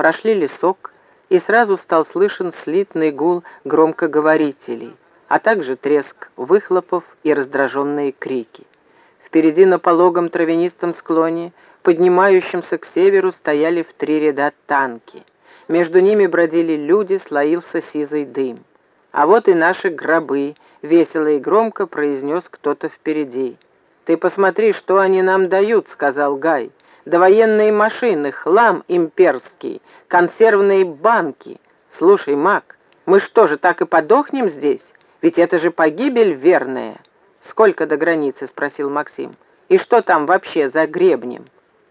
прошли лесок, и сразу стал слышен слитный гул громкоговорителей, а также треск выхлопов и раздраженные крики. Впереди на пологом травянистом склоне, поднимающемся к северу, стояли в три ряда танки. Между ними бродили люди, слоился сизый дым. «А вот и наши гробы», — весело и громко произнес кто-то впереди. «Ты посмотри, что они нам дают», — сказал Гай. «Довоенные машины, хлам имперский, консервные банки. Слушай, Мак, мы что же, так и подохнем здесь? Ведь это же погибель верная». «Сколько до границы?» — спросил Максим. «И что там вообще за гребнем?»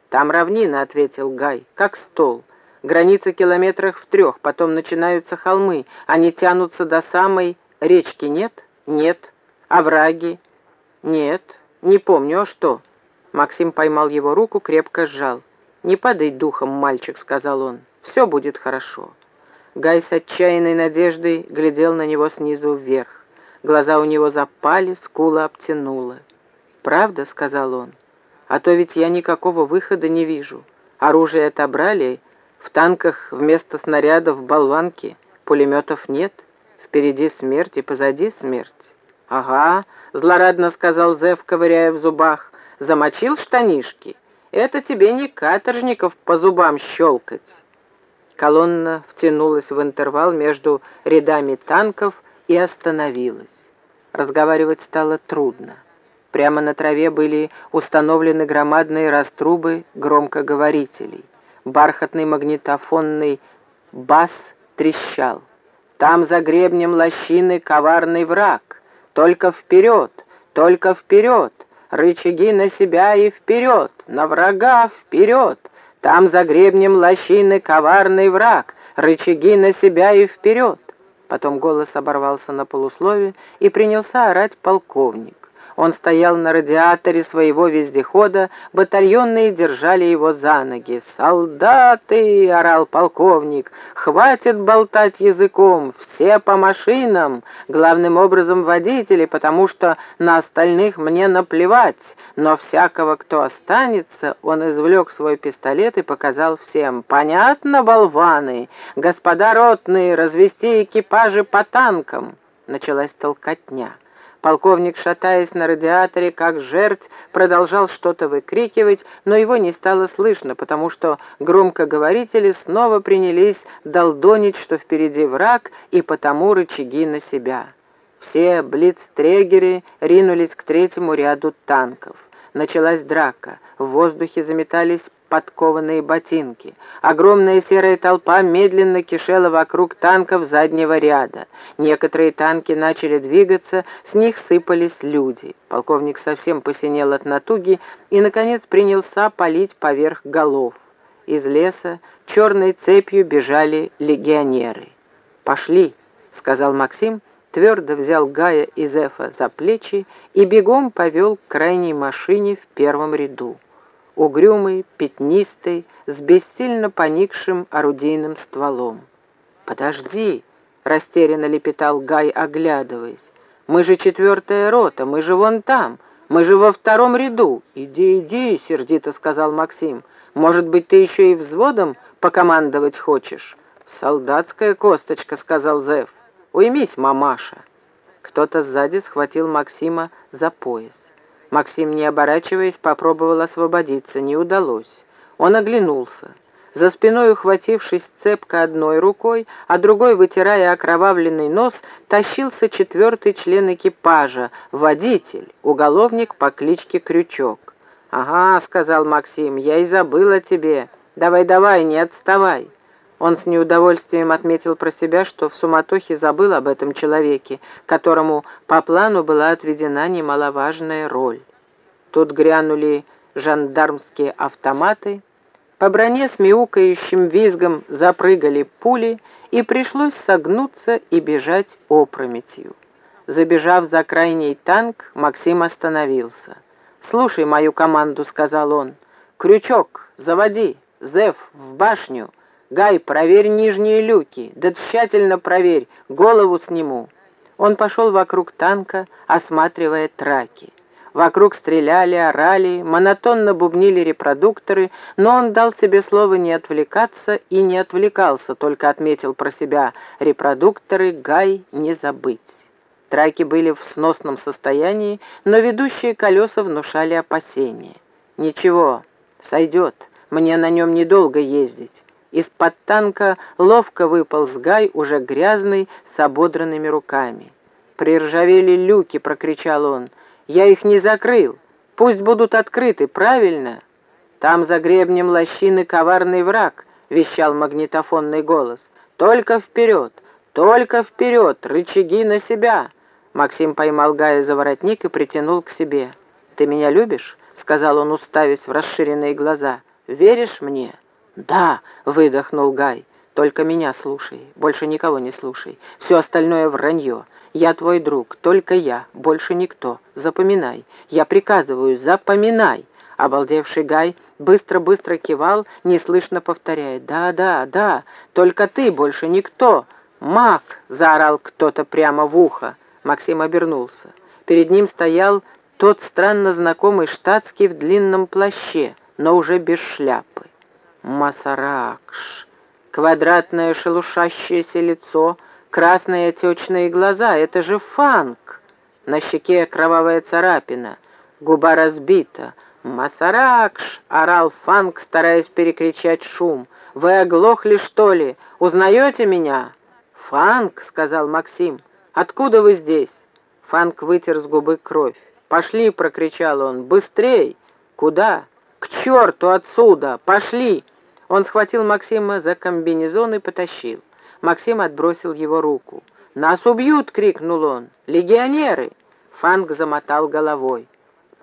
«Там равнина», — ответил Гай, — «как стол. Граница километрах в трех, потом начинаются холмы. Они тянутся до самой речки, нет? Нет. Овраги? Нет. Не помню, а что?» Максим поймал его руку, крепко сжал. «Не падай духом, мальчик», — сказал он. «Все будет хорошо». Гай с отчаянной надеждой глядел на него снизу вверх. Глаза у него запали, скула обтянула. «Правда?» — сказал он. «А то ведь я никакого выхода не вижу. Оружие отобрали, в танках вместо снарядов болванки, пулеметов нет. Впереди смерть и позади смерть». «Ага», — злорадно сказал Зев, ковыряя в зубах. «Замочил штанишки? Это тебе не каторжников по зубам щелкать». Колонна втянулась в интервал между рядами танков и остановилась. Разговаривать стало трудно. Прямо на траве были установлены громадные раструбы громкоговорителей. Бархатный магнитофонный бас трещал. «Там за гребнем лощины коварный враг. Только вперед, только вперед! Рычаги на себя и вперед! На врага вперед! Там за гребнем лощины коварный враг. Рычаги на себя и вперед!» Потом голос оборвался на полуслове и принялся орать полковник. Он стоял на радиаторе своего вездехода, батальонные держали его за ноги. «Солдаты!» — орал полковник. «Хватит болтать языком! Все по машинам! Главным образом водители, потому что на остальных мне наплевать. Но всякого, кто останется, он извлек свой пистолет и показал всем. «Понятно, болваны? Господа ротные, развести экипажи по танкам!» Началась толкотня. Полковник, шатаясь на радиаторе, как жерть, продолжал что-то выкрикивать, но его не стало слышно, потому что громкоговорители снова принялись долдонить, что впереди враг, и потому рычаги на себя. Все блицтрегеры ринулись к третьему ряду танков. Началась драка. В воздухе заметались подкованные ботинки. Огромная серая толпа медленно кишела вокруг танков заднего ряда. Некоторые танки начали двигаться, с них сыпались люди. Полковник совсем посинел от натуги и, наконец, принялся палить поверх голов. Из леса черной цепью бежали легионеры. «Пошли», — сказал Максим, твердо взял Гая и Зефа за плечи и бегом повел к крайней машине в первом ряду. Угрюмый, пятнистый, с бессильно поникшим орудийным стволом. «Подожди!» — растерянно лепетал Гай, оглядываясь. «Мы же четвертая рота, мы же вон там, мы же во втором ряду!» «Иди, иди!» — сердито сказал Максим. «Может быть, ты еще и взводом покомандовать хочешь?» «Солдатская косточка», — сказал Зев. «Уймись, мамаша!» Кто-то сзади схватил Максима за пояс. Максим, не оборачиваясь, попробовал освободиться. Не удалось. Он оглянулся. За спиной, ухватившись цепко одной рукой, а другой, вытирая окровавленный нос, тащился четвертый член экипажа, водитель, уголовник по кличке Крючок. «Ага», — сказал Максим, — «я и забыл о тебе. Давай-давай, не отставай». Он с неудовольствием отметил про себя, что в суматохе забыл об этом человеке, которому по плану была отведена немаловажная роль. Тут грянули жандармские автоматы, по броне с мяукающим визгом запрыгали пули, и пришлось согнуться и бежать опрометью. Забежав за крайний танк, Максим остановился. «Слушай мою команду», — сказал он. «Крючок, заводи! Зев, в башню!» «Гай, проверь нижние люки, да тщательно проверь, голову сниму». Он пошел вокруг танка, осматривая траки. Вокруг стреляли, орали, монотонно бубнили репродукторы, но он дал себе слово не отвлекаться и не отвлекался, только отметил про себя репродукторы «Гай не забыть». Траки были в сносном состоянии, но ведущие колеса внушали опасения. «Ничего, сойдет, мне на нем недолго ездить». Из-под танка ловко выпал Гай, уже грязный, с ободранными руками. «Приржавели люки!» — прокричал он. Я их не закрыл. Пусть будут открыты, правильно? Там за гребнем лощины коварный враг, вещал магнитофонный голос. Только вперед, только вперед, рычаги на себя. Максим поймал Гая за воротник и притянул к себе. «Ты меня любишь?» — сказал он, уставясь в расширенные глаза. «Веришь мне?» «Да», — выдохнул Гай. «Только меня слушай, больше никого не слушай. Все остальное вранье. Я твой друг, только я, больше никто. Запоминай. Я приказываю, запоминай. Обалдевший Гай быстро-быстро кивал, неслышно повторяя. «Да, да, да, только ты, больше никто!» «Мак!» — заорал кто-то прямо в ухо. Максим обернулся. Перед ним стоял тот странно знакомый штатский в длинном плаще, но уже без шляпы. Масаракш. Квадратное шелушащееся лицо — Красные отечные глаза — это же фанк. На щеке кровавая царапина, губа разбита. «Масаракш!» — орал фанк, стараясь перекричать шум. «Вы оглохли, что ли? Узнаете меня?» «Фанк!» — сказал Максим. «Откуда вы здесь?» Фанк вытер с губы кровь. «Пошли!» — прокричал он. «Быстрей!» «Куда?» «К черту отсюда! Пошли!» Он схватил Максима за комбинезон и потащил. Максим отбросил его руку. «Нас убьют!» — крикнул он. «Легионеры!» Фанк замотал головой.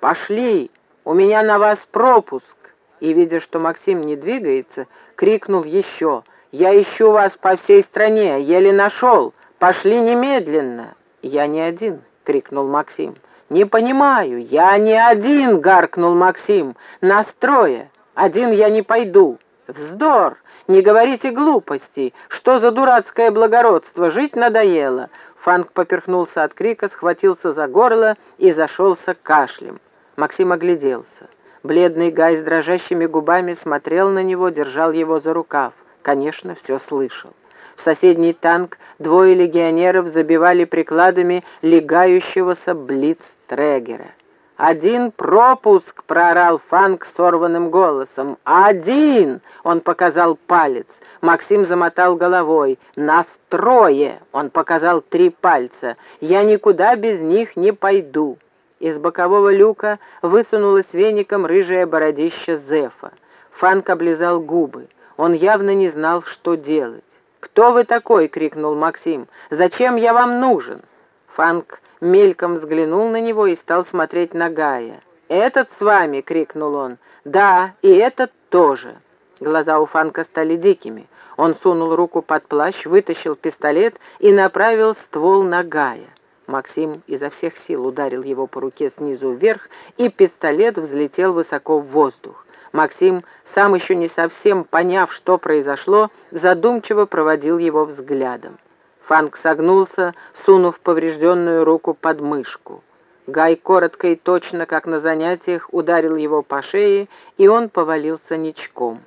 «Пошли! У меня на вас пропуск!» И, видя, что Максим не двигается, крикнул еще. «Я ищу вас по всей стране! Еле нашел! Пошли немедленно!» «Я не один!» — крикнул Максим. «Не понимаю! Я не один!» — гаркнул Максим. «Настроя! Один я не пойду!» «Вздор! Не говорите глупостей! Что за дурацкое благородство? Жить надоело!» Фанк поперхнулся от крика, схватился за горло и зашелся кашлем. Максим огляделся. Бледный Гай с дрожащими губами смотрел на него, держал его за рукав. Конечно, все слышал. В соседний танк двое легионеров забивали прикладами легающегося блиц-трегера. «Один пропуск!» — проорал Фанк сорванным голосом. «Один!» — он показал палец. Максим замотал головой. «Нас трое!» — он показал три пальца. «Я никуда без них не пойду!» Из бокового люка высунулась веником рыжая бородища Зефа. Фанк облизал губы. Он явно не знал, что делать. «Кто вы такой?» — крикнул Максим. «Зачем я вам нужен?» Фанк мельком взглянул на него и стал смотреть на Гая. «Этот с вами!» — крикнул он. «Да, и этот тоже!» Глаза у Фанка стали дикими. Он сунул руку под плащ, вытащил пистолет и направил ствол на Гая. Максим изо всех сил ударил его по руке снизу вверх, и пистолет взлетел высоко в воздух. Максим, сам еще не совсем поняв, что произошло, задумчиво проводил его взглядом. Фанк согнулся, сунув поврежденную руку под мышку. Гай коротко и точно, как на занятиях, ударил его по шее, и он повалился ничком.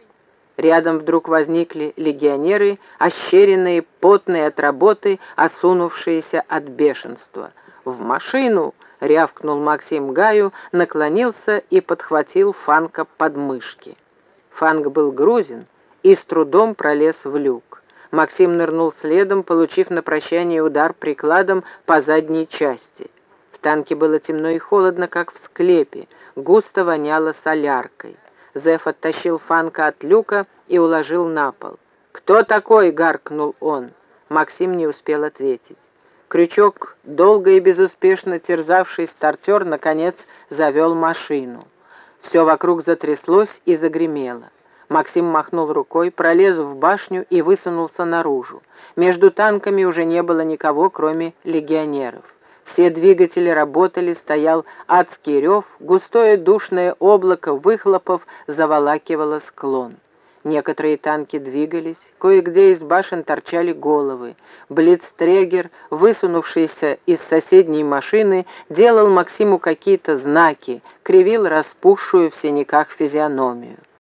Рядом вдруг возникли легионеры, ощеренные, потные от работы, осунувшиеся от бешенства. «В машину!» — рявкнул Максим Гаю, наклонился и подхватил Фанка под мышки. Фанк был грузин и с трудом пролез в люк. Максим нырнул следом, получив на прощание удар прикладом по задней части. В танке было темно и холодно, как в склепе, густо воняло соляркой. Зев оттащил Фанка от люка и уложил на пол. «Кто такой?» — гаркнул он. Максим не успел ответить. Крючок, долго и безуспешно терзавший стартер, наконец завел машину. Все вокруг затряслось и загремело. Максим махнул рукой, пролез в башню и высунулся наружу. Между танками уже не было никого, кроме легионеров. Все двигатели работали, стоял адский рев, густое душное облако выхлопов заволакивало склон. Некоторые танки двигались, кое-где из башен торчали головы. Блицтрегер, высунувшийся из соседней машины, делал Максиму какие-то знаки, кривил распухшую в синяках физиономию.